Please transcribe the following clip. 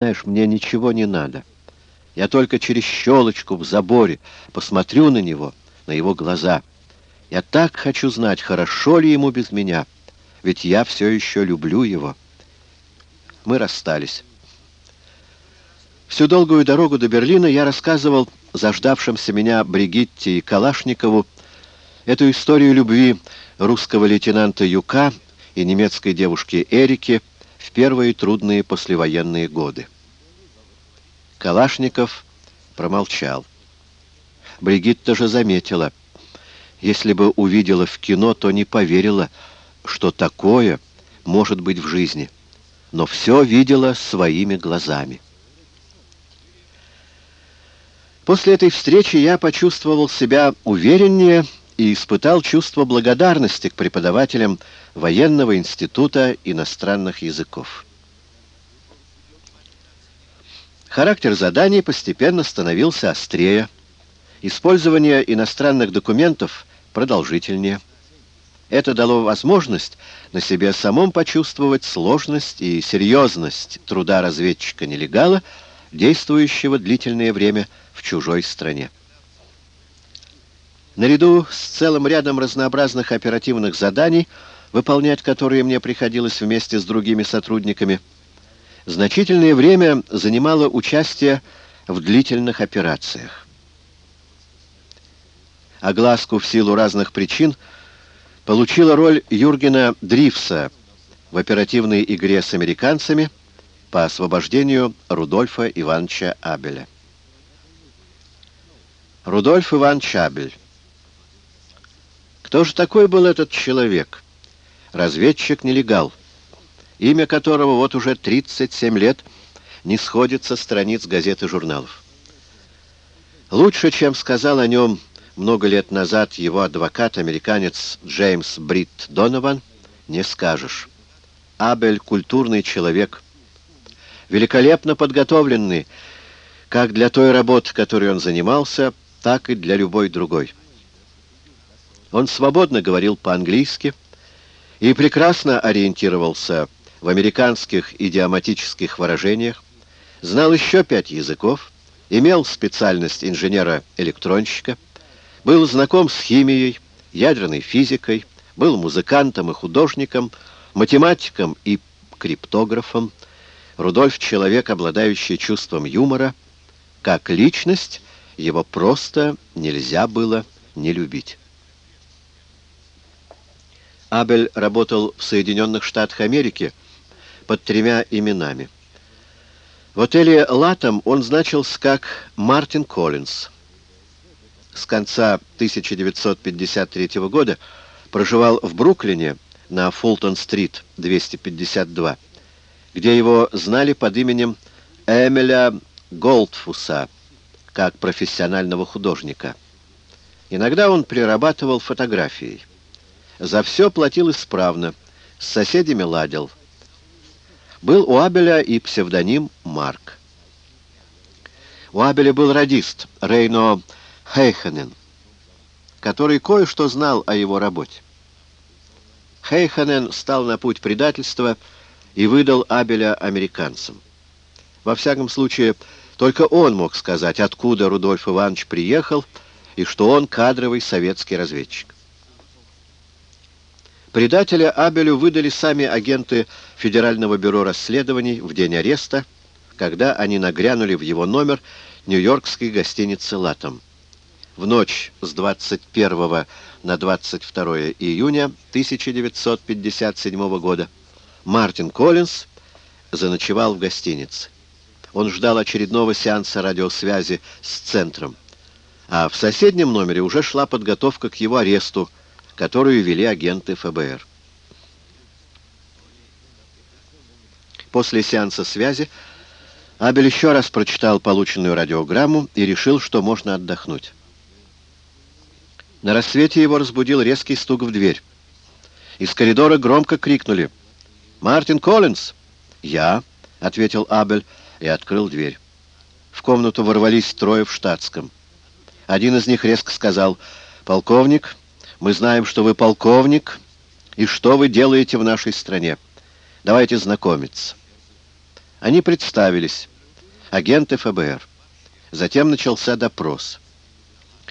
Знаешь, мне ничего не надо. Я только через щелочку в заборе посмотрю на него, на его глаза. Я так хочу знать, хорошо ли ему без меня, ведь я все еще люблю его. Мы расстались. Всю долгую дорогу до Берлина я рассказывал заждавшимся меня Бригитте и Калашникову эту историю любви русского лейтенанта Юка и немецкой девушки Эрики в первые трудные послевоенные годы. Калашников промолчал. Бригитта же заметила. Если бы увидела в кино, то не поверила, что такое может быть в жизни. Но все видела своими глазами. После этой встречи я почувствовал себя увереннее и испытал чувство благодарности к преподавателям Военного института иностранных языков. Характер заданий постепенно становился острее, использование иностранных документов продолжительнее. Это дало возможность на себе самом почувствовать сложность и серьезность труда разведчика-нелегала, действующего длительное время в чужой стране. Наряду с целым рядом разнообразных оперативных заданий, выполнять которые мне приходилось вместе с другими сотрудниками, значительное время занимало участие в длительных операциях. Огласку в силу разных причин получила роль Юргена Дрифса в оперативной игре с американцами по освобождению Рудольфа Ивановича Абеля. Рудольф Иванович Абель кто же такой был этот человек? Разведчик-нелегал, имя которого вот уже 37 лет не сходит со страниц газет и журналов. Лучше, чем сказал о нем много лет назад его адвокат-американец Джеймс Бритт Донован, не скажешь. Абель — культурный человек, великолепно подготовленный, как для той работы, которой он занимался, так и для любой другой. Он свободно говорил по-английски и прекрасно ориентировался в американских идиоматических выражениях, знал еще пять языков, имел специальность инженера-электронщика, был знаком с химией, ядерной физикой, был музыкантом и художником, математиком и криптографом. Рудольф — человек, обладающий чувством юмора. Как личность его просто нельзя было не любить. Абель работал в Соединенных Штатах Америки под тремя именами. В отеле «Латом» он значился как Мартин Коллинз. С конца 1953 года проживал в Бруклине на Фултон-стрит 252, где его знали под именем Эмиля Голдфуса, как профессионального художника. Иногда он прирабатывал фотографией. За все платил исправно, с соседями ладил. Был у Абеля и псевдоним Марк. У Абеля был радист Рейно Хейхенен, который кое-что знал о его работе. Хейхенен стал на путь предательства и выдал Абеля американцам. Во всяком случае, только он мог сказать, откуда Рудольф Иванович приехал и что он кадровый советский разведчик. Предателя Абелю выдали сами агенты Федерального бюро расследований в день ареста, когда они нагрянули в его номер нью-йоркской гостиницы «Латом». В ночь с 21 на 22 июня 1957 года Мартин Коллинз заночевал в гостинице. Он ждал очередного сеанса радиосвязи с центром, а в соседнем номере уже шла подготовка к его аресту, которую вели агенты ФБР. После сеанса связи Абель еще раз прочитал полученную радиограмму и решил, что можно отдохнуть. На рассвете его разбудил резкий стук в дверь. Из коридора громко крикнули «Мартин Коллинз!» «Я», — ответил Абель и открыл дверь. В комнату ворвались трое в штатском. Один из них резко сказал «Полковник, мы знаем, что вы полковник и что вы делаете в нашей стране. Давайте знакомиться. Они представились, агенты ФБР. Затем начался допрос.